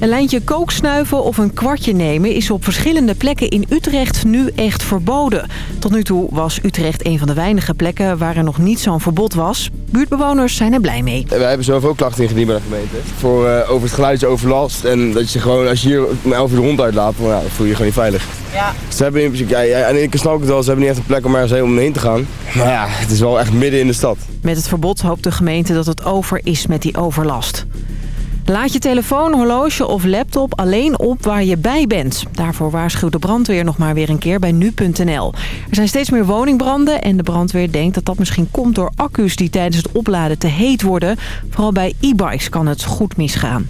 Een lijntje kooksnuiven of een kwartje nemen is op verschillende plekken in Utrecht nu echt verboden. Tot nu toe was Utrecht een van de weinige plekken waar er nog niet zo'n verbod was. Buurtbewoners zijn er blij mee. Wij hebben zelf ook klachten ingediend bij de gemeente. Voor, uh, over het geluidsoverlast en dat je gewoon, als je hier om 11 uur de hond uitlaat, dan, ja, dan voel je je gewoon niet veilig. Ja. Ze hebben in principe, ja, ja, en ik snap het wel, ze hebben niet echt een plek om ergens omheen te gaan. Maar ja, het is wel echt midden in de stad. Met het verbod hoopt de gemeente dat het over is met die overlast. Laat je telefoon, horloge of laptop alleen op waar je bij bent. Daarvoor waarschuwt de brandweer nog maar weer een keer bij nu.nl. Er zijn steeds meer woningbranden en de brandweer denkt dat dat misschien komt door accu's die tijdens het opladen te heet worden. Vooral bij e-bikes kan het goed misgaan.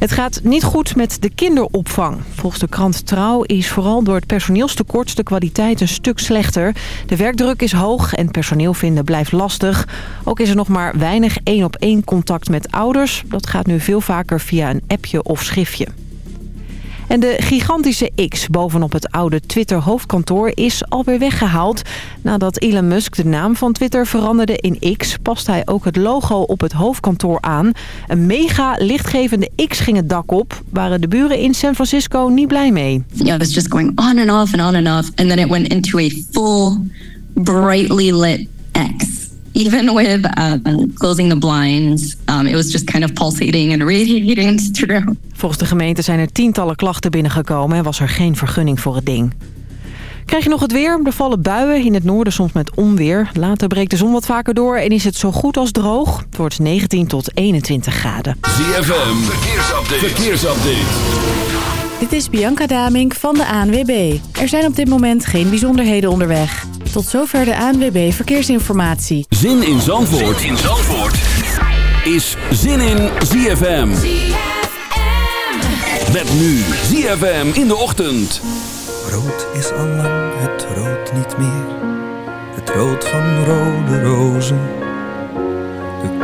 Het gaat niet goed met de kinderopvang. Volgens de krant Trouw is vooral door het personeelstekort de kwaliteit een stuk slechter. De werkdruk is hoog en personeel vinden blijft lastig. Ook is er nog maar weinig één-op-één contact met ouders. Dat gaat nu veel vaker via een appje of schriftje. En de gigantische X bovenop het oude Twitter-hoofdkantoor is alweer weggehaald. Nadat Elon Musk de naam van Twitter veranderde in X... past hij ook het logo op het hoofdkantoor aan. Een mega lichtgevende X ging het dak op. Waren de buren in San Francisco niet blij mee. Yeah, it was just going on and off and on and off. And then it went into a full, brightly lit X even with um, closing the blinds, um, it was just kind of pulsating and radiating through. Volgens de gemeente zijn er tientallen klachten binnengekomen en was er geen vergunning voor het ding. Krijg je nog het weer? Er vallen buien, in het noorden soms met onweer. Later breekt de zon wat vaker door en is het zo goed als droog. Het wordt 19 tot 21 graden. ZFM, verkeersupdate. verkeersupdate. Dit is Bianca Damink van de ANWB. Er zijn op dit moment geen bijzonderheden onderweg. Tot zover de ANWB Verkeersinformatie. Zin in Zandvoort, zin in Zandvoort. is Zin in ZFM. ZFM. Met nu ZFM in de ochtend. Rood is al lang het rood niet meer. Het rood van rode rozen.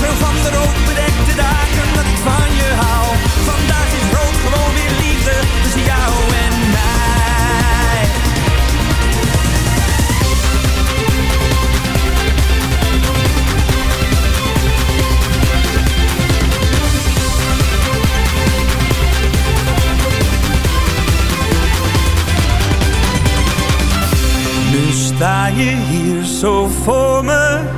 Veel van de rood bedekte dagen dat ik van je hou. Vandaag is rood gewoon weer liefde tussen jou en mij. Nu sta je hier zo voor me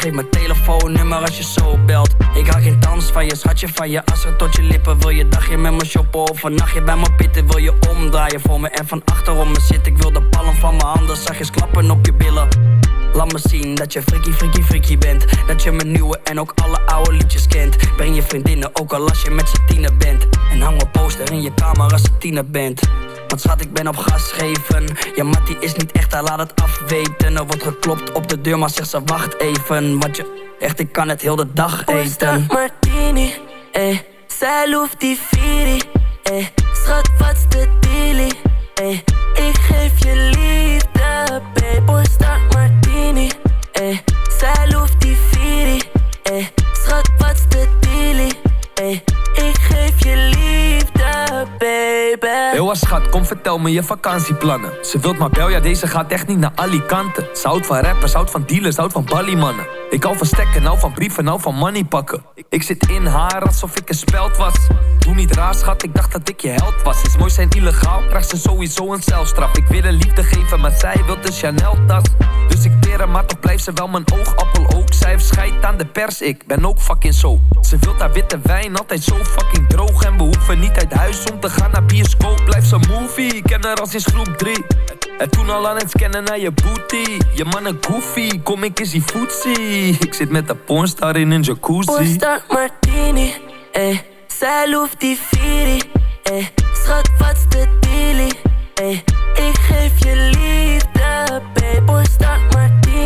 Geef mijn telefoonnummer als je zo belt. Ik haal geen dans van je, schatje van je Asser tot je lippen, wil je dagje met me shoppen Of een nachtje bij me pitten, wil je omdraaien voor me En van achterom me zit, ik wil de palm van mijn handen Zachtjes klappen op je billen. Laat me zien dat je freaky, freaky, freaky bent. Dat je mijn nieuwe en ook alle oude liedjes kent. Breng je vriendinnen, ook al als je met z'n bent. En hang een poster in je kamer als je tiener bent Want schat, ik ben op gas geven Ja, Mattie is niet echt, hij laat het afweten Er wordt geklopt op de deur, maar zegt ze wacht even Want je, echt, ik kan het heel de dag eten Martini, eh. Zij loeft die eh. Schat, wat's de dealie, eh. Ik geef je liefde, babe. Oesta Martini, eh. Zij loeft die Heel schat, kom vertel me je vakantieplannen. Ze wilt maar bel, ja deze gaat echt niet naar Alicante. Ze houdt van rappers, houdt van dealers, houdt van balliemannen. Ik hou van stekken, nou van brieven, nou van money pakken. Ik, zit in haar alsof ik een speld was. Doe niet raar schat, ik dacht dat ik je held was. Is mooi zijn illegaal, krijgt ze sowieso een celstraf. Ik wil een liefde geven, maar zij wil de Chanel tas. Dus ik maar toch blijft ze wel mijn oogappel ook. Zij scheid aan de pers, ik ben ook fucking zo. Ze wilt haar witte wijn, altijd zo fucking droog. En we hoeven niet uit huis om te gaan naar bioscoop. Blijf ze movie, ik ken haar al sinds groep 3. En toen al aan het scannen naar je booty. Je mannen goofy, kom ik eens die footsie. Ik zit met de pornstar in een jacuzzi. Oesta Martini, eh. Zij loeft die eh. Schat, wat's de dealie, eh. Ik geef je liefde,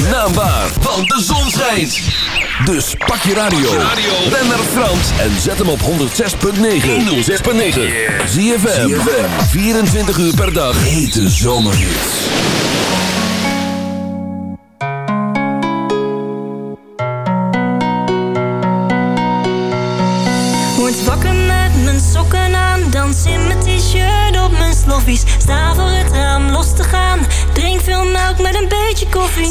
zijn naam want de zon schijnt. Dus pak je radio, ben naar Frans en zet hem op 106.9. 106.9. Zie je 24 uur per dag. Hete zomerhits. Word wakker met mijn sokken aan, dans in mijn t-shirt op mijn sloffies.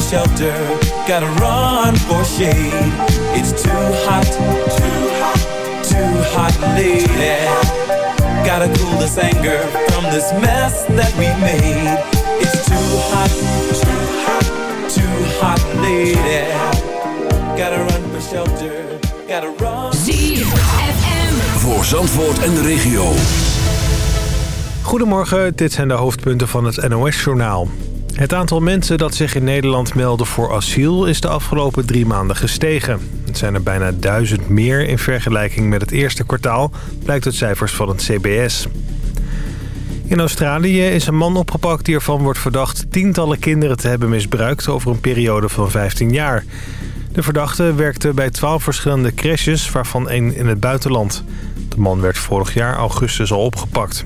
Shelter, gotta run for shade. It's too hot, too hot, too hot, lady. Gotta cool this anger from this mess that we made. It's too hot, too hot, too hot, lady. Gotta run for shelter, gotta run. ZFM. Voor Zandvoort en de regio. Goedemorgen, dit zijn de hoofdpunten van het NOS-journaal. Het aantal mensen dat zich in Nederland melden voor asiel is de afgelopen drie maanden gestegen. Het zijn er bijna duizend meer in vergelijking met het eerste kwartaal, blijkt uit cijfers van het CBS. In Australië is een man opgepakt die ervan wordt verdacht tientallen kinderen te hebben misbruikt over een periode van 15 jaar. De verdachte werkte bij 12 verschillende crèches, waarvan één in het buitenland. De man werd vorig jaar augustus al opgepakt.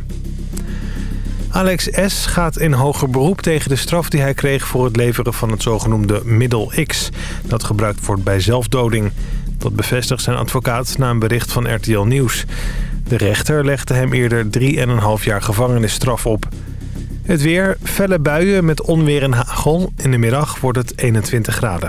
Alex S. gaat in hoger beroep tegen de straf die hij kreeg... voor het leveren van het zogenoemde middel X... dat gebruikt wordt bij zelfdoding. Dat bevestigt zijn advocaat na een bericht van RTL Nieuws. De rechter legde hem eerder 3,5 jaar gevangenisstraf op. Het weer, felle buien met onweer en hagel. In de middag wordt het 21 graden.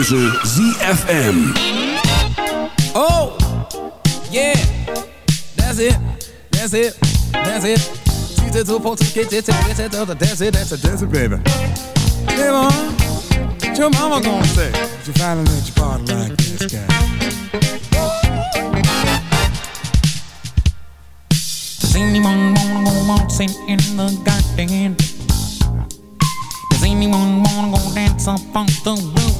Keuze ZFM. Oh, yeah, that's it, that's it, that's it. Two to two folks get it, get it, that's it, that's it, that's it, baby. Hey, mom, what your mama gonna say? If you finally let your body like this guy. Does anyone wanna go waltzing in the garden? Does anyone wanna go dance up on the roof?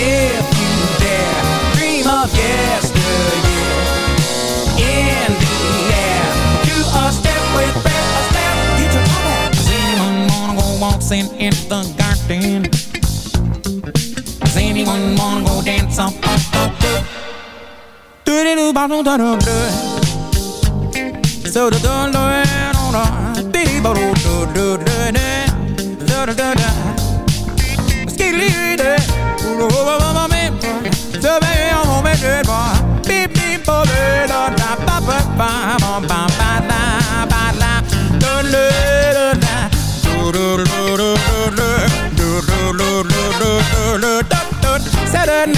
If you dare, dream of yesteryear. In the air, do a step with Fred Astaire. Get your mama. Does anyone wanna go waltzing in the garden? Does anyone wanna go dance on the roof? do the dun do dun dun dee ba do do do do do do do do do skidly do Saturday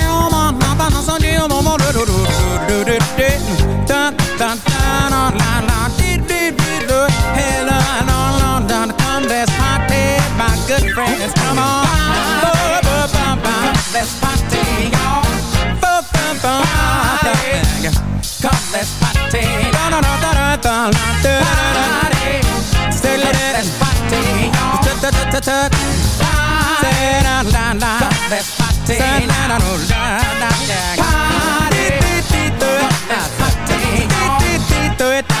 entendu Let's party, my good friends. Come on, let's party, y'all. Come, let's party. Say, let's party, y'all. Let's party. Party, do aan do Party, do it.